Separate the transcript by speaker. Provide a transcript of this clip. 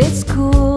Speaker 1: It's cool.